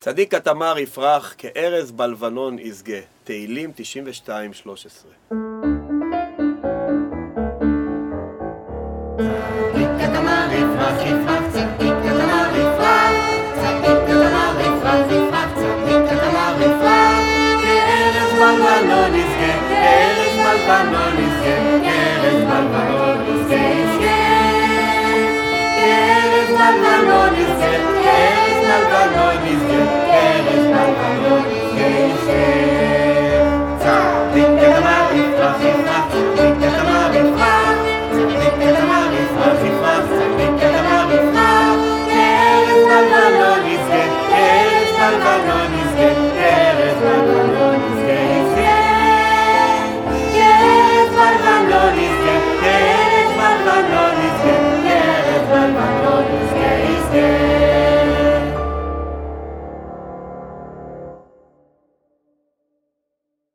צדיק התמר יפרח, כארז בלבנון ישגה. תהילים 92-13 צדיק stay.